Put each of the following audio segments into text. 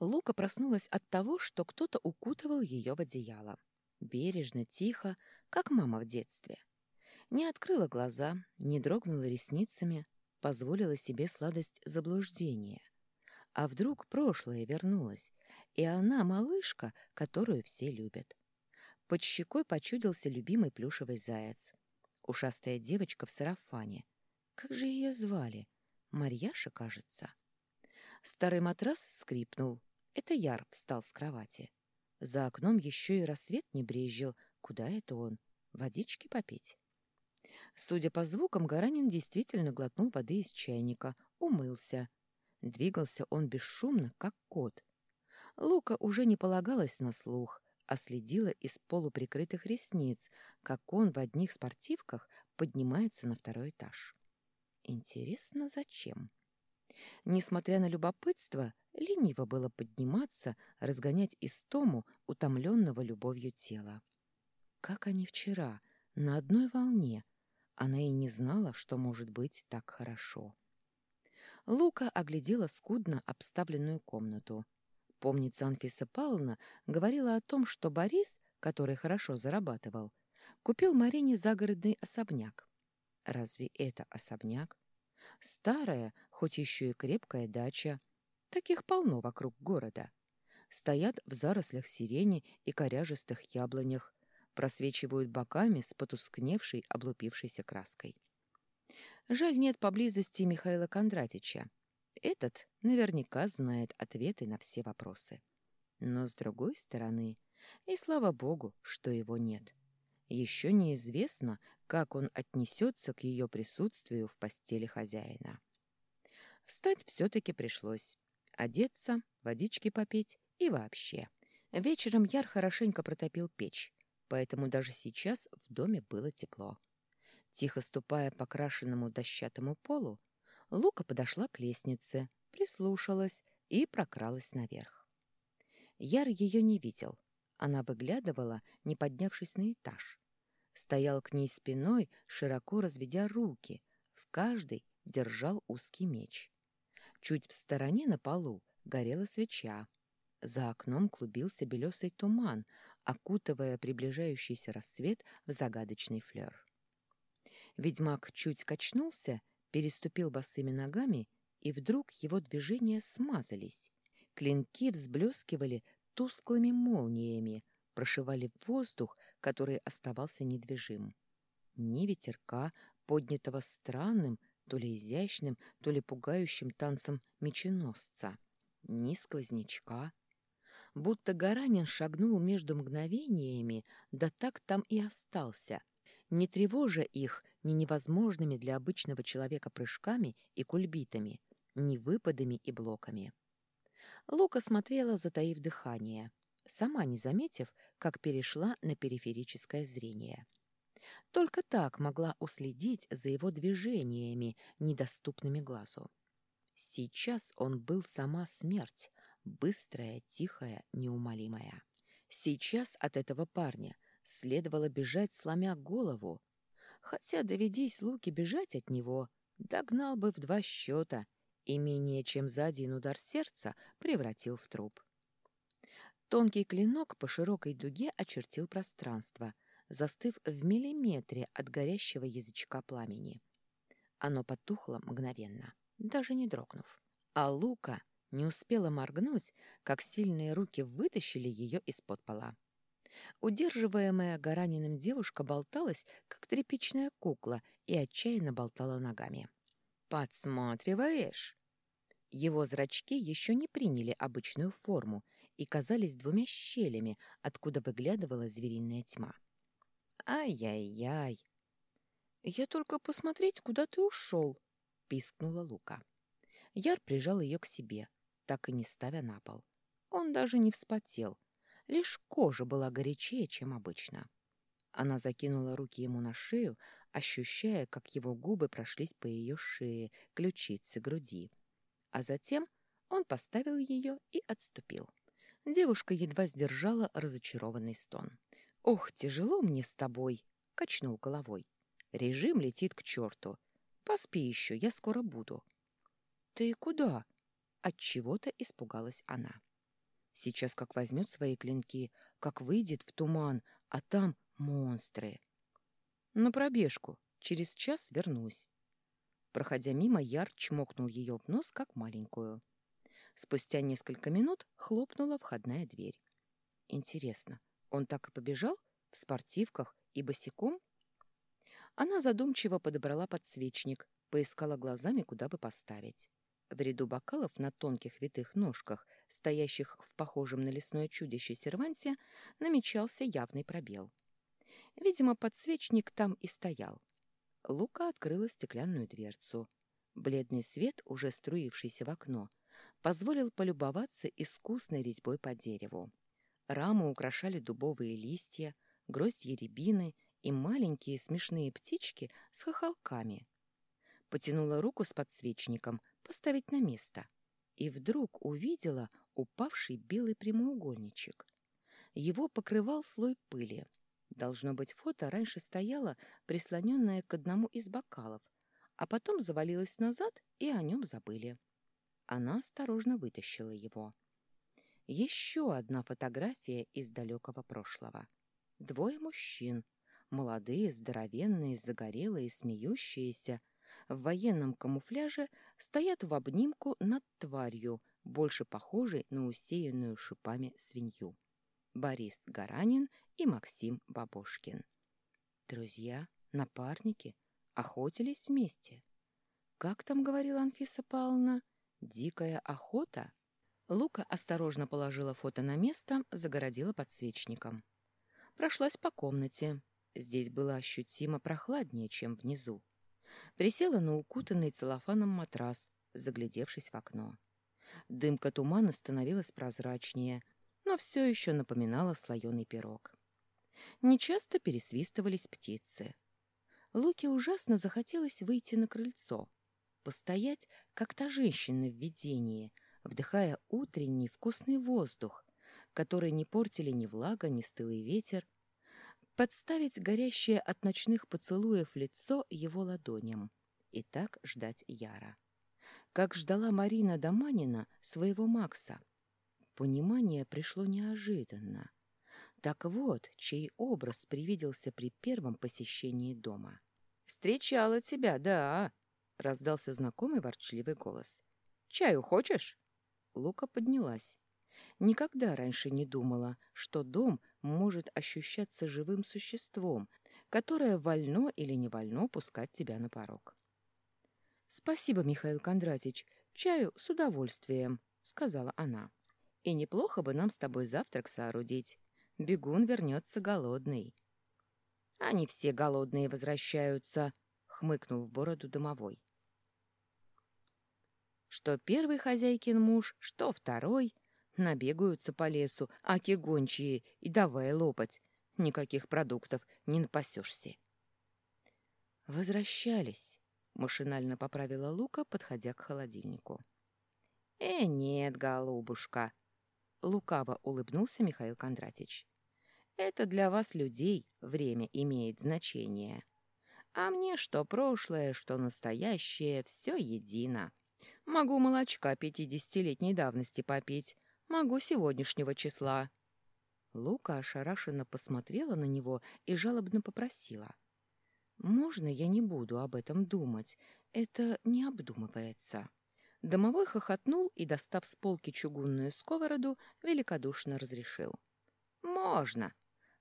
Лука проснулась от того, что кто-то укутывал ее в одеяло. Бережно, тихо, как мама в детстве. Не открыла глаза, не дрогнула ресницами, позволила себе сладость заблуждения. А вдруг прошлое вернулось, и она малышка, которую все любят. Под щекой почудился любимый плюшевый заяц. Ушастая девочка в сарафане. Как же ее звали? Марьяша, кажется. Старый матрас скрипнул. Это Яр встал с кровати. За окном еще и рассвет не брезжил. Куда это он? Водички попить? Судя по звукам, Гаранин действительно глотнул воды из чайника, умылся. Двигался он бесшумно, как кот. Лука уже не полагалась на слух, а следила из полуприкрытых ресниц, как он в одних спортивках поднимается на второй этаж. Интересно, зачем? Несмотря на любопытство, лениво было подниматься, разгонять истому, утомленного любовью тела. Как они вчера, на одной волне. Она и не знала, что может быть так хорошо. Лука оглядела скудно обставленную комнату. Помнится, Анфиса Павловна говорила о том, что Борис, который хорошо зарабатывал, купил Марине загородный особняк. Разве это особняк? Старая, хоть еще и крепкая дача. Таких полно вокруг города. Стоят в зарослях сирени и коряжестых яблонях, просвечивают боками с потускневшей, облупившейся краской. Жаль, нет поблизости Михаила Кондратича. Этот наверняка знает ответы на все вопросы. Но, с другой стороны, и слава богу, что его нет. Еще неизвестно, как он отнесется к ее присутствию в постели хозяина. Встать все-таки пришлось. Одеться, водички попить и вообще. Вечером Яр хорошенько протопил печь, поэтому даже сейчас в доме было тепло. Тихо ступая по крашенному дощатому полу, Лука подошла к лестнице, прислушалась и прокралась наверх. Яр ее не видел. Она выглядывала, не поднявшись на этаж. Стоял к ней спиной, широко разведя руки, в каждой держал узкий меч. Чуть в стороне на полу горела свеча. За окном клубился белесый туман, окутывая приближающийся рассвет в загадочный флер. Ведьмак чуть качнулся переступил босыми ногами, и вдруг его движения смазались. Клинки взблескивали тусклыми молниями, прошивали воздух, который оставался недвижим. Ни ветерка, поднятого странным, то ли изящным, то ли пугающим танцем меченосца, ни сквознячка. Будто Гаранин шагнул между мгновениями, да так там и остался, не тревожа их ни невозможными для обычного человека прыжками и кульбитами, ни выпадами и блоками. Лука смотрела, затаив дыхание, сама не заметив, как перешла на периферическое зрение. Только так могла уследить за его движениями, недоступными глазу. Сейчас он был сама смерть, быстрая, тихая, неумолимая. Сейчас от этого парня следовало бежать, сломя голову, хотя, доведись Луки бежать от него, догнал бы в два счета и менее чем за один удар сердца превратил в труп. Тонкий клинок по широкой дуге очертил пространство, застыв в миллиметре от горящего язычка пламени. Оно потухло мгновенно, даже не дрогнув. А Лука не успела моргнуть, как сильные руки вытащили ее из-под пола. Удерживаемая Гараниным девушка болталась, как тряпичная кукла, и отчаянно болтала ногами. «Подсматриваешь?» Его зрачки еще не приняли обычную форму и казались двумя щелями, откуда выглядывала звериная тьма. «Ай-яй-яй!» «Я только посмотреть, куда ты ушел!» — пискнула Лука. Яр прижал ее к себе, так и не ставя на пол. Он даже не вспотел — Лишь кожа была горячее, чем обычно. Она закинула руки ему на шею, ощущая, как его губы прошлись по ее шее, ключице, груди. А затем он поставил ее и отступил. Девушка едва сдержала разочарованный стон. «Ох, тяжело мне с тобой!» — качнул головой. «Режим летит к черту. Поспи еще, я скоро буду». «Ты куда?» — отчего-то испугалась она. Сейчас как возьмет свои клинки, как выйдет в туман, а там монстры. На пробежку. Через час вернусь. Проходя мимо, Яр чмокнул ее в нос, как маленькую. Спустя несколько минут хлопнула входная дверь. Интересно, он так и побежал? В спортивках и босиком? Она задумчиво подобрала подсвечник, поискала глазами, куда бы поставить. В ряду бокалов на тонких витых ножках, стоящих в похожем на лесное чудище серванте, намечался явный пробел. Видимо, подсвечник там и стоял. Лука открыла стеклянную дверцу. Бледный свет, уже струившийся в окно, позволил полюбоваться искусной резьбой по дереву. Раму украшали дубовые листья, гроздья рябины и маленькие смешные птички с хохолками. Потянула руку с подсвечником поставить на место и вдруг увидела упавший белый прямоугольничек. Его покрывал слой пыли. Должно быть, фото раньше стояло, прислоненное к одному из бокалов, а потом завалилось назад, и о нем забыли. Она осторожно вытащила его. Еще одна фотография из далекого прошлого. Двое мужчин, молодые, здоровенные, загорелые, смеющиеся, в военном камуфляже стоят в обнимку над тварью, больше похожей на усеянную шипами свинью. Борис Гаранин и Максим Бабошкин. Друзья, напарники, охотились вместе. Как там говорила Анфиса Павловна? Дикая охота? Лука осторожно положила фото на место, загородила подсвечником. Прошлась по комнате. Здесь было ощутимо прохладнее, чем внизу. Присела на укутанный целлофаном матрас, заглядевшись в окно. Дымка тумана становилась прозрачнее, но все еще напоминала слоеный пирог. Нечасто пересвистывались птицы. Луке ужасно захотелось выйти на крыльцо, постоять, как та женщина в видении — вдыхая утренний вкусный воздух, который не портили ни влага, ни стылый ветер, подставить горящее от ночных поцелуев лицо его ладоням и так ждать Яра. Как ждала Марина Доманина своего Макса. Понимание пришло неожиданно. Так вот, чей образ привиделся при первом посещении дома. «Встречала тебя, да!» — раздался знакомый ворчливый голос. «Чаю хочешь?» Лука поднялась. Никогда раньше не думала, что дом может ощущаться живым существом, которое вольно или не вольно пускать тебя на порог. «Спасибо, Михаил Кондратич, чаю с удовольствием», — сказала она. «И неплохо бы нам с тобой завтрак соорудить. Бегун вернется голодный». «Они все голодные возвращаются», — хмыкнул в бороду домовой. Что первый хозяйкин муж, что второй. Набегаются по лесу, аки гончие, и давай лопать. Никаких продуктов не напасешься. Возвращались, машинально поправила Лука, подходя к холодильнику. Э, нет, голубушка, лукаво улыбнулся Михаил Кондратич. Это для вас, людей, время имеет значение. А мне что прошлое, что настоящее, все едино. Могу молочка пятидесятилетней давности попить, могу сегодняшнего числа». Лука ошарашенно посмотрела на него и жалобно попросила. «Можно я не буду об этом думать? Это не обдумывается». Домовой хохотнул и, достав с полки чугунную сковороду, великодушно разрешил. «Можно.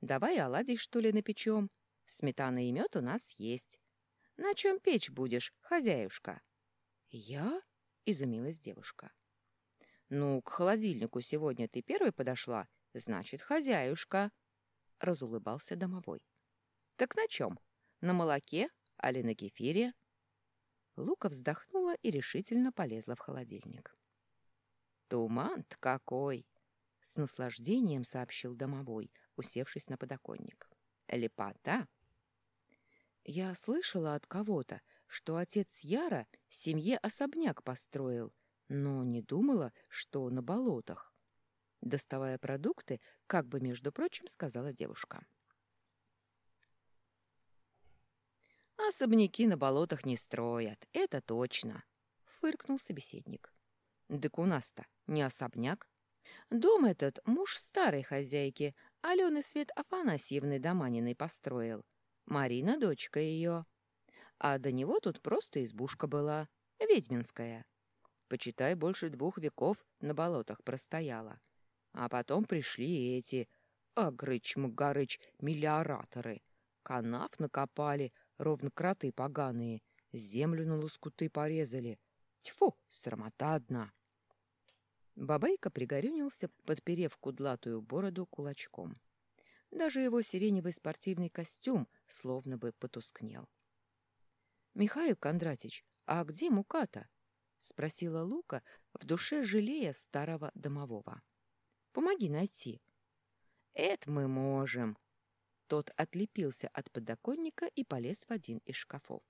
Давай оладий, что ли, напечем. Сметана и мед у нас есть. На чем печь будешь, хозяюшка?» «Я?» Изумилась девушка. «Ну, к холодильнику сегодня ты первой подошла, значит, хозяюшка», — разулыбался домовой. «Так на чем? На молоке, али на кефире?» Лука вздохнула и решительно полезла в холодильник. «Туман-то какой!» — с наслаждением сообщил домовой, усевшись на подоконник. «Лепота!» «Я слышала от кого-то, что отец Яра семье особняк построил, но не думала, что на болотах. Доставая продукты, как бы, между прочим, сказала девушка. «Особняки на болотах не строят, это точно», — фыркнул собеседник. «Так у нас-то не особняк. Дом этот муж старой хозяйки, Алены Свет Афанасьевны Доманиной построил. Марина — дочка ее. А до него тут просто избушка была, ведьминская. Почитай, больше двух веков на болотах простояла. А потом пришли эти, агрыч-магарыч, миллиораторы. Канав накопали, ровно кроты поганые, землю на лоскуты порезали. Тьфу, срамота одна. Бабайка пригорюнился, подперев кудлатую бороду кулачком. Даже его сиреневый спортивный костюм словно бы потускнел. — Михаил Кондратич, а где мука-то? — спросила Лука, в душе жалея старого домового. — Помоги найти. — Это мы можем. Тот отлепился от подоконника и полез в один из шкафов.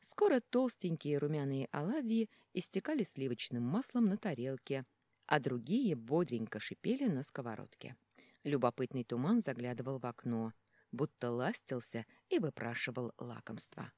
Скоро толстенькие румяные оладьи истекали сливочным маслом на тарелке, а другие бодренько шипели на сковородке. Любопытный туман заглядывал в окно, будто ластился и выпрашивал лакомство.